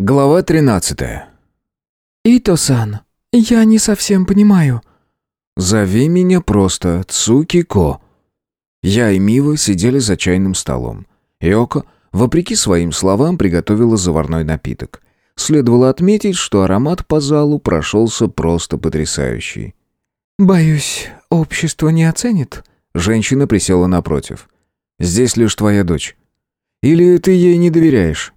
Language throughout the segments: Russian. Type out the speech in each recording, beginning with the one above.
Глава 13. «Ито-сан, я не совсем понимаю». «Зови меня просто Цукико». Я и Мива сидели за чайным столом. Йоко, вопреки своим словам, приготовила заварной напиток. Следовало отметить, что аромат по залу прошелся просто потрясающий. «Боюсь, общество не оценит». Женщина присела напротив. «Здесь лишь твоя дочь. Или ты ей не доверяешь?»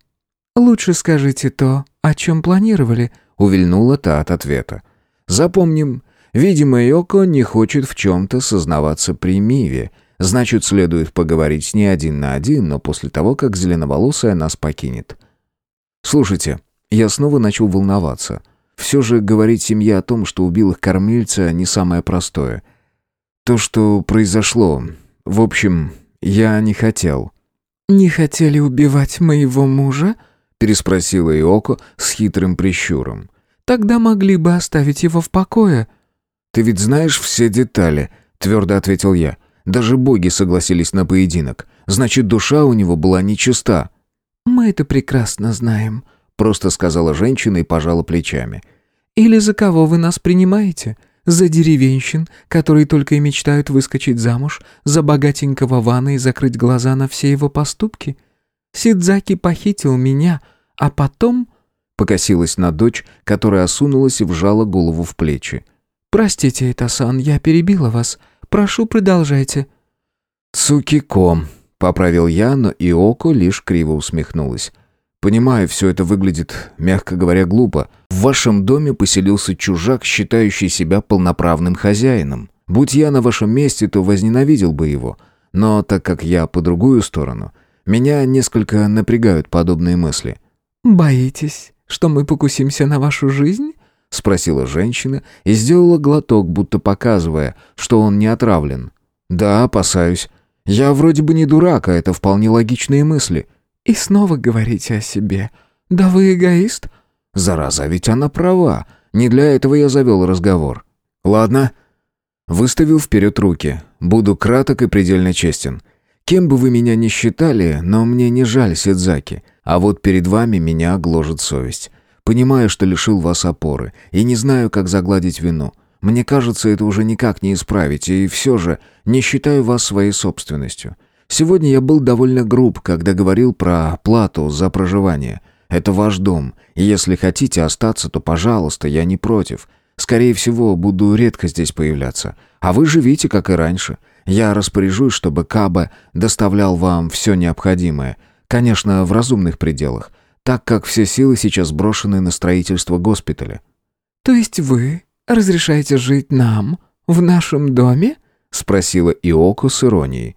«Лучше скажите то, о чем планировали», — увильнула та от ответа. «Запомним, видимо, Йоко не хочет в чем-то сознаваться при Миве, значит, следует поговорить с ней один на один, но после того, как зеленоволосая нас покинет». «Слушайте, я снова начал волноваться. Все же говорить семье о том, что убил их кормильца, не самое простое. То, что произошло, в общем, я не хотел». «Не хотели убивать моего мужа?» Переспросила Иоко с хитрым прищуром. «Тогда могли бы оставить его в покое». «Ты ведь знаешь все детали», — твердо ответил я. «Даже боги согласились на поединок. Значит, душа у него была нечиста». «Мы это прекрасно знаем», — просто сказала женщина и пожала плечами. «Или за кого вы нас принимаете? За деревенщин, которые только и мечтают выскочить замуж, за богатенького Вана и закрыть глаза на все его поступки?» Сидзаки похитил меня, а потом...» Покосилась на дочь, которая осунулась и вжала голову в плечи. «Простите, Этасан, я перебила вас. Прошу, продолжайте». «Цукико», — поправил я, но Иоко лишь криво усмехнулась. «Понимаю, все это выглядит, мягко говоря, глупо. В вашем доме поселился чужак, считающий себя полноправным хозяином. Будь я на вашем месте, то возненавидел бы его. Но так как я по другую сторону, меня несколько напрягают подобные мысли. «Боитесь, что мы покусимся на вашу жизнь?» — спросила женщина и сделала глоток, будто показывая, что он не отравлен. «Да, опасаюсь. Я вроде бы не дурак, а это вполне логичные мысли». «И снова говорите о себе. Да вы эгоист?» «Зараза, ведь она права. Не для этого я завел разговор». «Ладно». Выставил вперед руки. Буду краток и предельно честен. Кем бы вы меня ни считали, но мне не жаль Сидзаки. А вот перед вами меня гложет совесть. Понимаю, что лишил вас опоры, и не знаю, как загладить вину. Мне кажется, это уже никак не исправить, и все же не считаю вас своей собственностью. Сегодня я был довольно груб, когда говорил про плату за проживание. Это ваш дом, и если хотите остаться, то, пожалуйста, я не против. Скорее всего, буду редко здесь появляться. А вы живите, как и раньше. Я распоряжусь, чтобы Каба доставлял вам все необходимое. Конечно, в разумных пределах, так как все силы сейчас брошены на строительство госпиталя». «То есть вы разрешаете жить нам в нашем доме?» — спросила Иоко с иронией.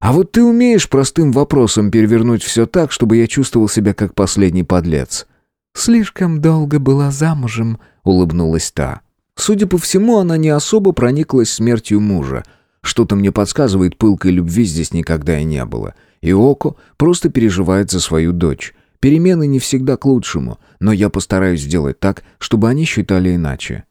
«А вот ты умеешь простым вопросом перевернуть все так, чтобы я чувствовал себя как последний подлец?» «Слишком долго была замужем», — улыбнулась та. Судя по всему, она не особо прониклась смертью мужа — что-то мне подсказывает, пылкой любви здесь никогда и не было. И Око просто переживает за свою дочь. Перемены не всегда к лучшему, но я постараюсь сделать так, чтобы они считали иначе.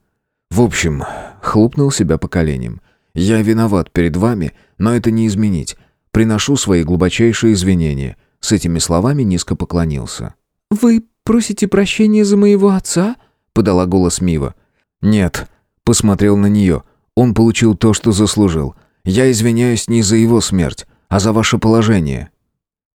В общем, хлопнул себя по коленям. Я виноват перед вами, но это не изменить. Приношу свои глубочайшие извинения. С этими словами низко поклонился. «Вы просите прощения за моего отца?» — подала голос Мива. «Нет», — посмотрел на нее. «Он получил то, что заслужил. Я извиняюсь не за его смерть, а за ваше положение».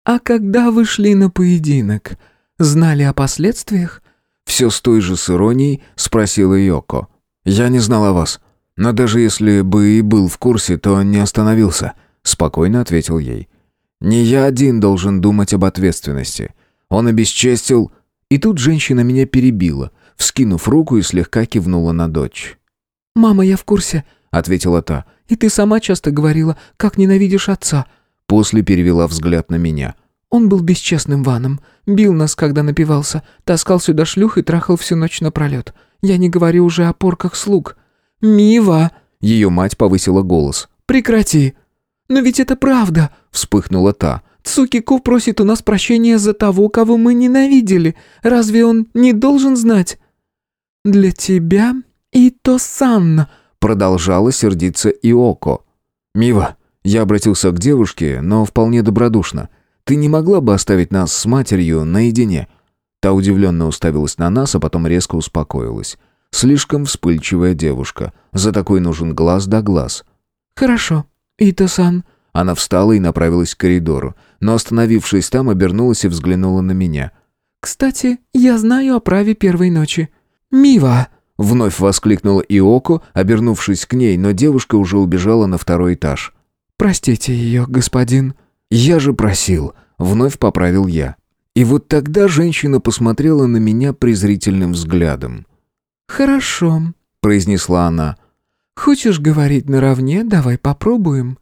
«А когда вы шли на поединок, знали о последствиях?» Все с той же с иронией спросила Йоко. «Я не знал о вас, но даже если бы и был в курсе, то не остановился», спокойно ответил ей. «Не я один должен думать об ответственности. Он обесчестил...» И тут женщина меня перебила, вскинув руку и слегка кивнула на дочь. «Мама, я в курсе», — ответила та. И ты сама часто говорила, как ненавидишь отца». После перевела взгляд на меня. «Он был бесчестным ваном. Бил нас, когда напивался. Таскал сюда шлюх и трахал всю ночь напролет. Я не говорю уже о порках слуг». «Мива!» Ее мать повысила голос. «Прекрати!» «Но ведь это правда!» Вспыхнула та. «Цукико просит у нас прощения за того, кого мы ненавидели. Разве он не должен знать?» «Для тебя и то Санна», Продолжала сердиться Иоко. «Мива», я обратился к девушке, но вполне добродушно. «Ты не могла бы оставить нас с матерью наедине?» Та удивленно уставилась на нас, а потом резко успокоилась. Слишком вспыльчивая девушка. За такой нужен глаз да глаз. «Хорошо. Ито-сан». Она встала и направилась к коридору, но, остановившись там, обернулась и взглянула на меня. «Кстати, я знаю о праве первой ночи. Мива!» Вновь воскликнула Иоко, обернувшись к ней, но девушка уже убежала на второй этаж. «Простите ее, господин». «Я же просил», — вновь поправил я. И вот тогда женщина посмотрела на меня презрительным взглядом. «Хорошо», — произнесла она. «Хочешь говорить наравне? Давай попробуем.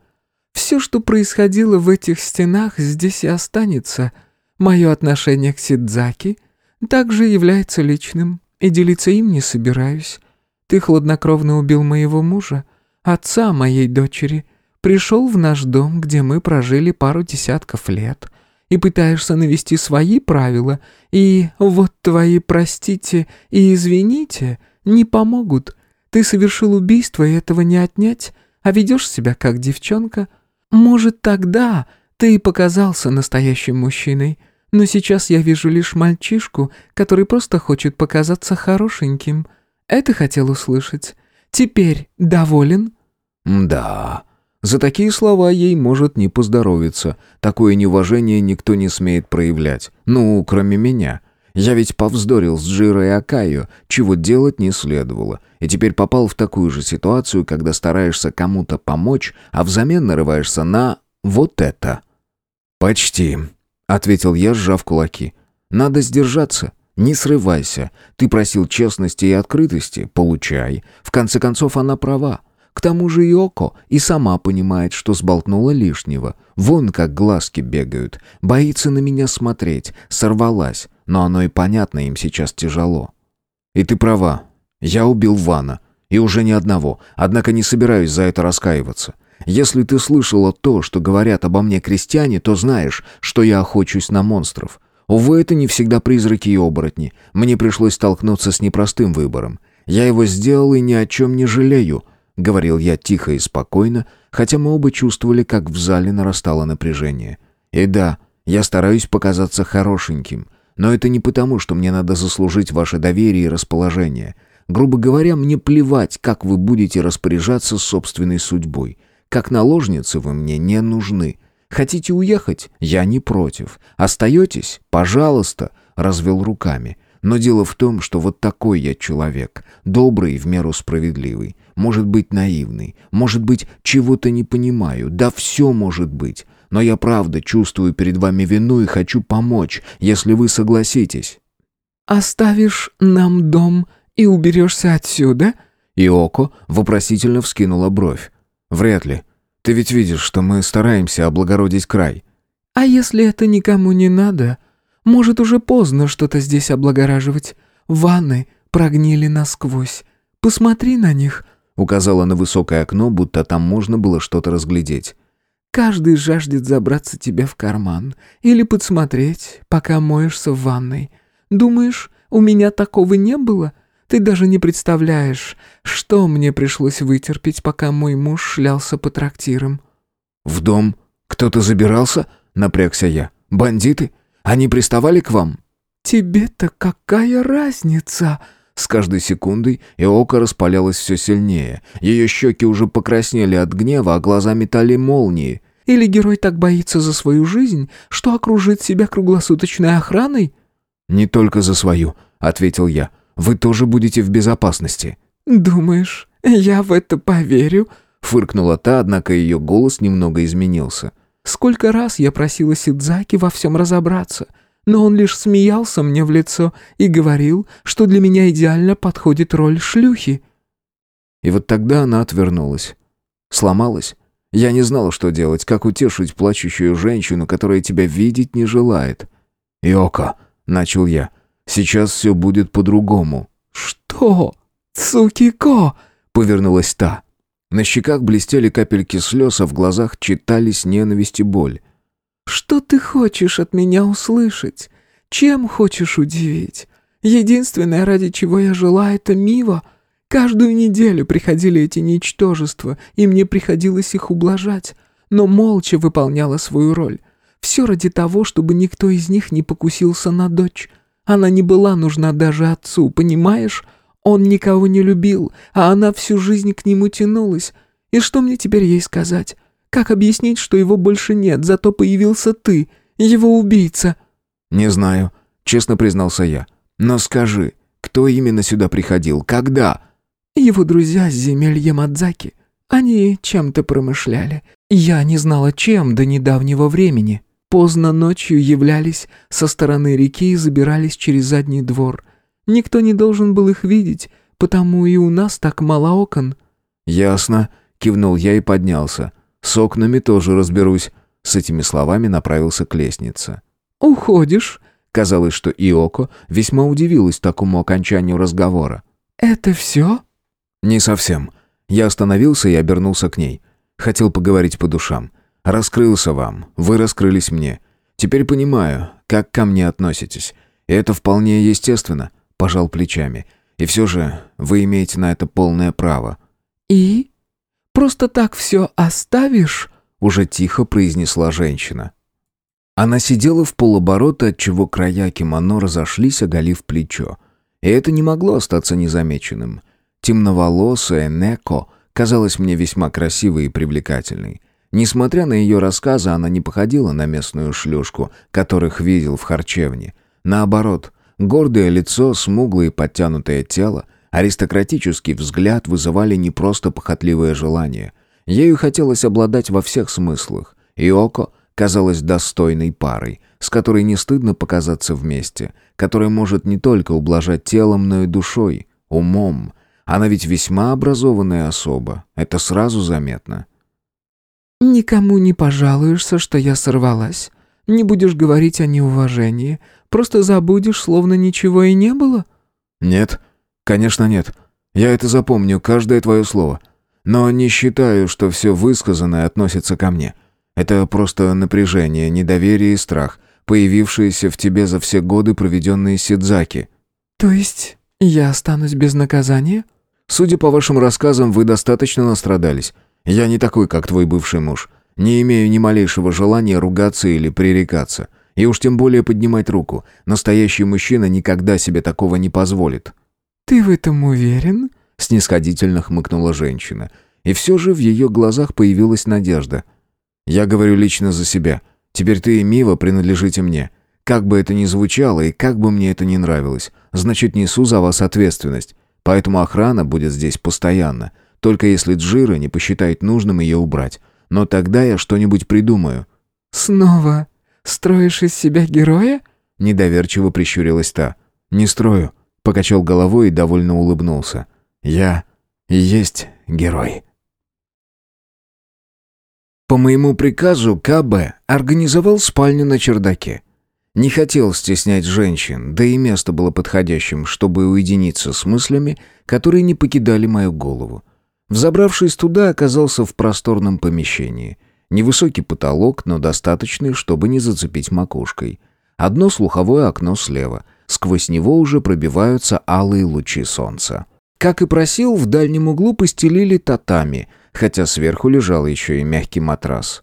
Все, что происходило в этих стенах, здесь и останется. Мое отношение к Сидзаки также является личным, и делиться им не собираюсь. Ты хладнокровно убил моего мужа, отца моей дочери, пришел в наш дом, где мы прожили пару десятков лет, и пытаешься навести свои правила, и вот твои «простите» и «извините» не помогут. Ты совершил убийство, и этого не отнять, а ведешь себя как девчонка. Может, тогда ты и показался настоящим мужчиной, но сейчас я вижу лишь мальчишку, который просто хочет показаться хорошеньким. Это хотел услышать. Теперь доволен?» «Да...» За такие слова ей может не поздоровиться. Такое неуважение никто не смеет проявлять. Ну, кроме меня. Я ведь повздорил с Джирой Акаю, чего делать не следовало. И теперь попал в такую же ситуацию, когда стараешься кому-то помочь, а взамен нарываешься на вот это. «Почти», — ответил я, сжав кулаки. «Надо сдержаться». «Не срывайся. Ты просил честности и открытости. Получай. В конце концов, она права. К тому же Йоко и сама понимает, что сболтнула лишнего. Вон как глазки бегают. Боится на меня смотреть. Сорвалась. Но оно и понятно, им сейчас тяжело. И ты права. Я убил Вана. И уже не одного. Однако не собираюсь за это раскаиваться. Если ты слышала то, что говорят обо мне крестьяне, то знаешь, что я охочусь на монстров. Увы, это не всегда призраки и оборотни. Мне пришлось столкнуться с непростым выбором. Я его сделал и ни о чем не жалею. — говорил я тихо и спокойно, хотя мы оба чувствовали, как в зале нарастало напряжение. «И да, я стараюсь показаться хорошеньким, но это не потому, что мне надо заслужить ваше доверие и расположение. Грубо говоря, мне плевать, как вы будете распоряжаться собственной судьбой. Как наложницы вы мне не нужны. Хотите уехать? Я не против. Остаетесь? Пожалуйста!» — развел руками. Но дело в том, что вот такой я человек, добрый в меру справедливый, может быть наивный, может быть чего-то не понимаю, да все может быть. Но я правда чувствую перед вами вину и хочу помочь, если вы согласитесь». «Оставишь нам дом и уберешься отсюда?» Иоко вопросительно вскинула бровь. «Вряд ли. Ты ведь видишь, что мы стараемся облагородить край». «А если это никому не надо?» Может, уже поздно что-то здесь облагораживать. Ванны прогнили насквозь. Посмотри на них», — указала на высокое окно, будто там можно было что-то разглядеть. «Каждый жаждет забраться тебе в карман или подсмотреть, пока моешься в ванной. Думаешь, у меня такого не было? Ты даже не представляешь, что мне пришлось вытерпеть, пока мой муж шлялся по трактирам». «В дом кто-то забирался?» — напрягся я. «Бандиты?» Они приставали к вам?» «Тебе-то какая разница?» С каждой секундой Иока распалялась все сильнее. Ее щеки уже покраснели от гнева, а глаза метали молнии. «Или герой так боится за свою жизнь, что окружит себя круглосуточной охраной?» «Не только за свою», — ответил я. «Вы тоже будете в безопасности». «Думаешь, я в это поверю?» Фыркнула та, однако ее голос немного изменился. Сколько раз я просила Сидзаки во всем разобраться, но он лишь смеялся мне в лицо и говорил, что для меня идеально подходит роль шлюхи. И вот тогда она отвернулась. Сломалась. Я не знала, что делать, как утешить плачущую женщину, которая тебя видеть не желает. «Йока», — начал я, — «сейчас все будет по-другому». «Что? Цукико?» — повернулась та. На щеках блестели капельки слез, а в глазах читались ненависть и боль. «Что ты хочешь от меня услышать? Чем хочешь удивить? Единственное, ради чего я жила, это Мива. Каждую неделю приходили эти ничтожества, и мне приходилось их ублажать, но молча выполняла свою роль. Все ради того, чтобы никто из них не покусился на дочь. Она не была нужна даже отцу, понимаешь? Он никого не любил, а она всю жизнь к нему тянулась. И что мне теперь ей сказать? Как объяснить, что его больше нет, зато появился ты, его убийца?» «Не знаю», — честно признался я. «Но скажи, кто именно сюда приходил? Когда?» «Его друзья с земель Ямадзаки. Они чем-то промышляли. Я не знала, чем до недавнего времени. Поздно ночью являлись со стороны реки и забирались через задний двор. Никто не должен был их видеть, потому и у нас так мало окон». «Ясно», — кивнул я и поднялся. «С окнами тоже разберусь». С этими словами направился к лестнице. «Уходишь?» Казалось, что Иоко весьма удивилась такому окончанию разговора. «Это все?» «Не совсем». Я остановился и обернулся к ней. Хотел поговорить по душам. Раскрылся вам, вы раскрылись мне. Теперь понимаю, как ко мне относитесь. И это вполне естественно, пожал плечами. И все же вы имеете на это полное право. И? Просто так все оставишь? Уже тихо произнесла женщина. Она сидела в полоборота, отчего края кимоно разошлись, оголив плечо. И это не могло остаться незамеченным. Темноволосая Неко казалась мне весьма красивой и привлекательной. Несмотря на ее рассказы, она не походила на местную шлюшку, которых видел в харчевне. Наоборот, гордое лицо, смуглое и подтянутое тело, аристократический взгляд вызывали не просто похотливое желание. Ею хотелось обладать во всех смыслах. И Око казалась достойной парой, с которой не стыдно показаться вместе, которая может не только ублажать телом, но и душой, умом. Она ведь весьма образованная особа, это сразу заметно. «Никому не пожалуешься, что я сорвалась. Не будешь говорить о неуважении. Просто забудешь, словно ничего и не было?» «Нет, конечно нет. Я это запомню, каждое твое слово. Но не считаю, что все высказанное относится ко мне. Это просто напряжение, недоверие и страх, появившиеся в тебе за все годы, проведенные Сидзаки». «То есть я останусь без наказания?» «Судя по вашим рассказам, вы достаточно настрадались. Я не такой, как твой бывший муж. Не имею ни малейшего желания ругаться или пререкаться. И уж тем более поднимать руку. Настоящий мужчина никогда себе такого не позволит». «Ты в этом уверен?» — снисходительно хмыкнула женщина. И все же в ее глазах появилась надежда. «Я говорю лично за себя. Теперь ты и Мива принадлежите мне. Как бы это ни звучало и как бы мне это ни нравилось, значит, несу за вас ответственность. Поэтому охрана будет здесь постоянно. Только если Джира не посчитает нужным ее убрать. Но тогда я что-нибудь придумаю». «Снова строишь из себя героя?» Недоверчиво прищурилась та. «Не строю», — покачал головой и довольно улыбнулся. «Я и есть герой». По моему приказу КБ организовал спальню на чердаке. Не хотел стеснять женщин, да и место было подходящим, чтобы уединиться с мыслями, которые не покидали мою голову. Взобравшись туда, оказался в просторном помещении. Невысокий потолок, но достаточный, чтобы не зацепить макушкой. Одно слуховое окно слева. Сквозь него уже пробиваются алые лучи солнца. Как и просил, в дальнем углу постелили татами, хотя сверху лежал еще и мягкий матрас.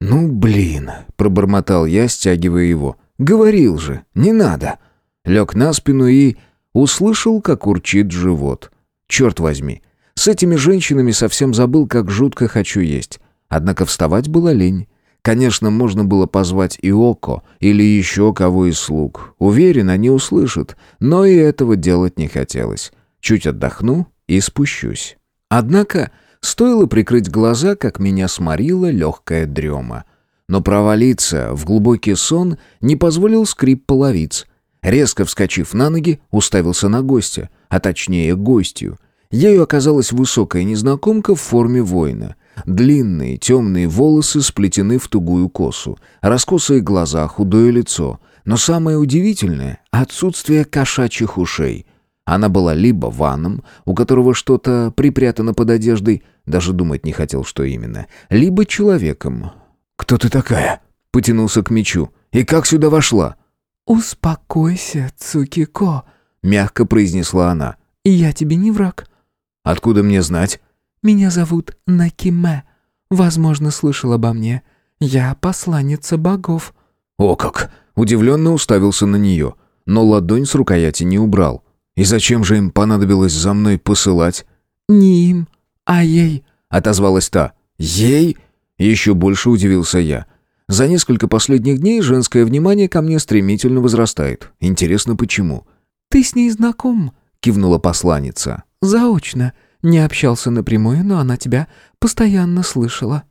«Ну, блин!» — пробормотал я, стягивая его. «Говорил же, не надо!» Лег на спину и... услышал, как урчит живот. «Черт возьми!» С этими женщинами совсем забыл, как жутко хочу есть. Однако вставать было лень. Конечно, можно было позвать Иоко или еще кого из слуг. Уверен, они услышат, но и этого делать не хотелось. Чуть отдохну и спущусь. Однако, стоило прикрыть глаза, как меня сморила легкая дрема. Но провалиться в глубокий сон не позволил скрип половиц. Резко вскочив на ноги, уставился на гостя, а точнее гостью. Ею оказалась высокая незнакомка в форме воина. Длинные темные волосы сплетены в тугую косу, раскосые глаза, худое лицо. Но самое удивительное — отсутствие кошачьих ушей. Она была либо ваном, у которого что-то припрятано под одеждой, даже думать не хотел, что именно, либо человеком. «Кто ты такая?» — потянулся к мечу. «И как сюда вошла?» «Успокойся, Цукико», — мягко произнесла она. «Я тебе не враг. Откуда мне знать? Меня зовут Накиме. Возможно, слышал обо мне. Я посланница богов. О как! Удивленно уставился на нее. но ладонь с рукояти не убрал. И зачем же им понадобилось за мной посылать? «Не им, а ей», — отозвалась та. «Ей?» — еще больше удивился я. За несколько последних дней женское внимание ко мне стремительно возрастает. Интересно, почему? «Ты с ней знаком?» — кивнула посланница. «Заочно. Не общался напрямую, но она тебя постоянно слышала».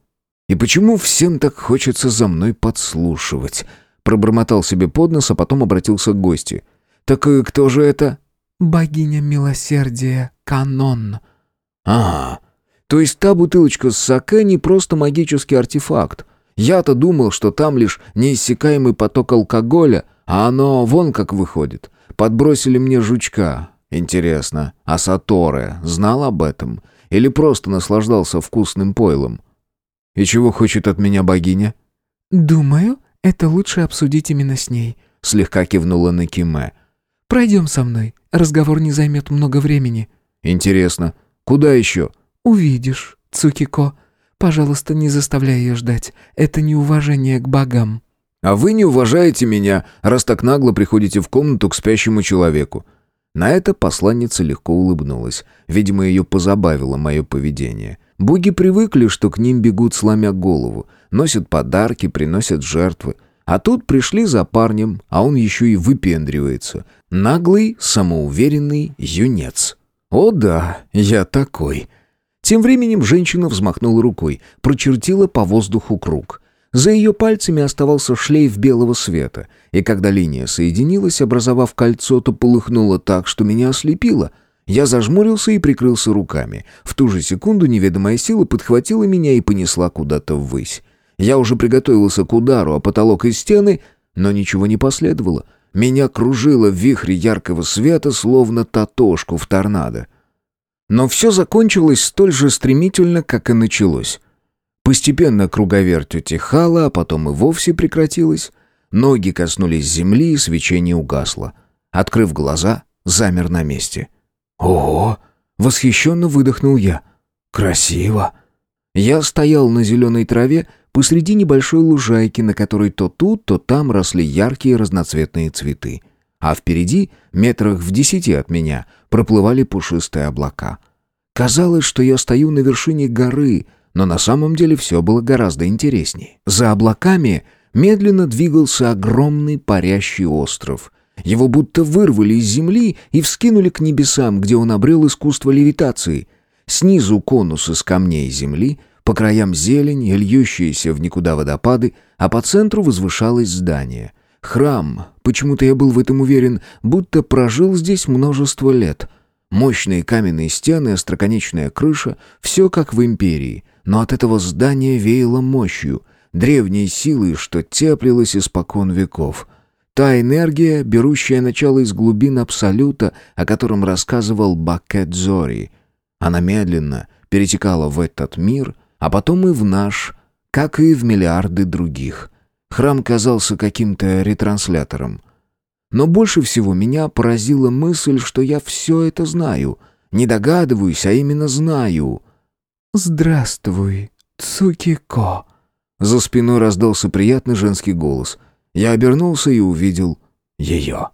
«И почему всем так хочется за мной подслушивать?» Пробормотал себе под нос, а потом обратился к гости. «Так и кто же это?» «Богиня милосердия Канон». «Ага. То есть та бутылочка с саке не просто магический артефакт. Я-то думал, что там лишь неиссякаемый поток алкоголя, а оно вон как выходит. Подбросили мне жучка. Интересно, а Саторе знал об этом? Или просто наслаждался вкусным пойлом? И чего хочет от меня богиня? «Думаю, это лучше обсудить именно с ней», — слегка кивнула Накиме. «Пройдем со мной. Разговор не займет много времени». «Интересно. Куда еще?» «Увидишь, Цукико. Пожалуйста, не заставляй ее ждать. Это неуважение к богам». «А вы не уважаете меня, раз так нагло приходите в комнату к спящему человеку». На это посланница легко улыбнулась. Видимо, ее позабавило мое поведение. Боги привыкли, что к ним бегут, сломя голову, носят подарки, приносят жертвы. А тут пришли за парнем, а он еще и выпендривается. Наглый, самоуверенный юнец. «О да, я такой». Тем временем женщина взмахнула рукой, прочертила по воздуху круг. За ее пальцами оставался шлейф белого света, и когда линия соединилась, образовав кольцо, то полыхнуло так, что меня ослепило. Я зажмурился и прикрылся руками. В ту же секунду неведомая сила подхватила меня и понесла куда-то ввысь. Я уже приготовился к удару, а потолок и стены, но ничего не последовало. Меня кружило в вихре яркого света, словно татошку в торнадо. Но все закончилось столь же стремительно, как и началось. Постепенно круговерть утихала, а потом и вовсе прекратилась. Ноги коснулись земли, и свечение угасло. Открыв глаза, замер на месте. «Ого!» — восхищенно выдохнул я. «Красиво!» Я стоял на зеленой траве посреди небольшой лужайки, на которой то тут, то там росли яркие разноцветные цветы а впереди, метрах в десяти от меня, проплывали пушистые облака. Казалось, что я стою на вершине горы, но на самом деле все было гораздо интереснее. За облаками медленно двигался огромный парящий остров. Его будто вырвали из земли и вскинули к небесам, где он обрел искусство левитации. Снизу конус из камней земли, по краям зелень и льющиеся в никуда водопады, а по центру возвышалось здание — Храм, почему-то я был в этом уверен, будто прожил здесь множество лет. Мощные каменные стены, остроконечная крыша — все как в империи. Но от этого здания веяло мощью, древней силой, что теплилось испокон веков. Та энергия, берущая начало из глубин Абсолюта, о котором рассказывал Бакет Зори. Она медленно перетекала в этот мир, а потом и в наш, как и в миллиарды других. Храм казался каким-то ретранслятором. Но больше всего меня поразила мысль, что я все это знаю. Не догадываюсь, а именно знаю. «Здравствуй, Цукико!» За спиной раздался приятный женский голос. Я обернулся и увидел ее.